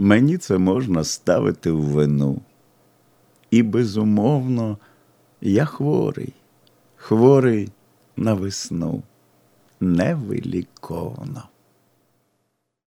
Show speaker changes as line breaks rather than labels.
мені це можна ставити в вину. І, безумовно, я хворий, хворий на весну, невиліковано.